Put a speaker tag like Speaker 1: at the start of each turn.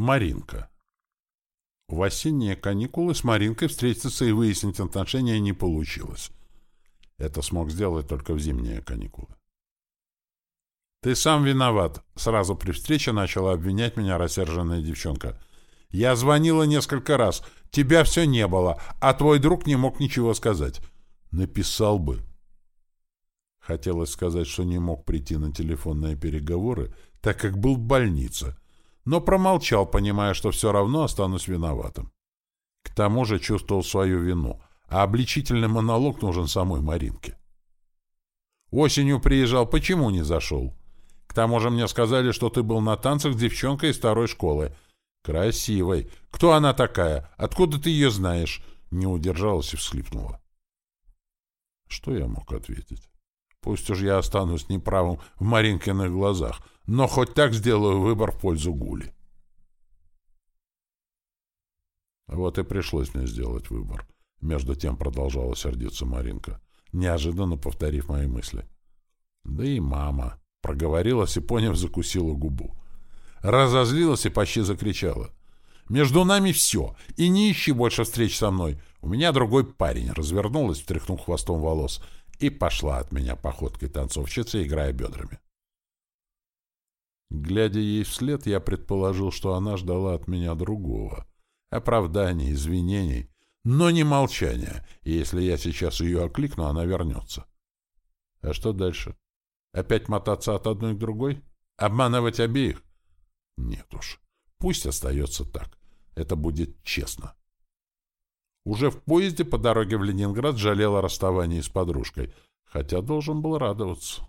Speaker 1: Маринка. В осенние каникулы с Маринкой встретиться и выяснить отношения не получилось. Это смог сделать только в зимние каникулы. «Ты сам виноват», — сразу при встрече начала обвинять меня рассерженная девчонка. «Я звонила несколько раз. Тебя все не было, а твой друг не мог ничего сказать. Написал бы». Хотелось сказать, что не мог прийти на телефонные переговоры, так как был в больнице, но промолчал, понимая, что все равно останусь виноватым. К тому же чувствовал свою вину, а обличительный монолог нужен самой Маринке. Осенью приезжал, почему не зашел? К тому же мне сказали, что ты был на танцах с девчонкой из второй школы. Красивой. Кто она такая? Откуда ты ее знаешь? Не удержалась и всхлипнула. Что я мог ответить? Пусть уж я останусь неправым в Маринкиных глазах, но хоть так сделаю выбор в пользу Гули. Вот и пришлось мне сделать выбор. Между тем продолжала сердиться Маринка, неожиданно повторив мои мысли. Да и мама. Проговорилась и, поняв, закусила губу. Разозлилась и почти закричала. «Между нами все, и не ищи больше встреч со мной. У меня другой парень». Развернулась, встряхнув хвостом волос, и пошла от меня походкой танцовщицы, играя бедрами. Глядя ей вслед, я предположил, что она ждала от меня другого. Оправданий, извинений, но не молчания, и если я сейчас ее окликну, она вернется. А что дальше? Опять мотаться от одной к другой? Обманывать обеих? Нет уж. Пусть остается так. Это будет честно. Уже в поезде по дороге в Ленинград жалел о расставании с подружкой, хотя должен был радоваться.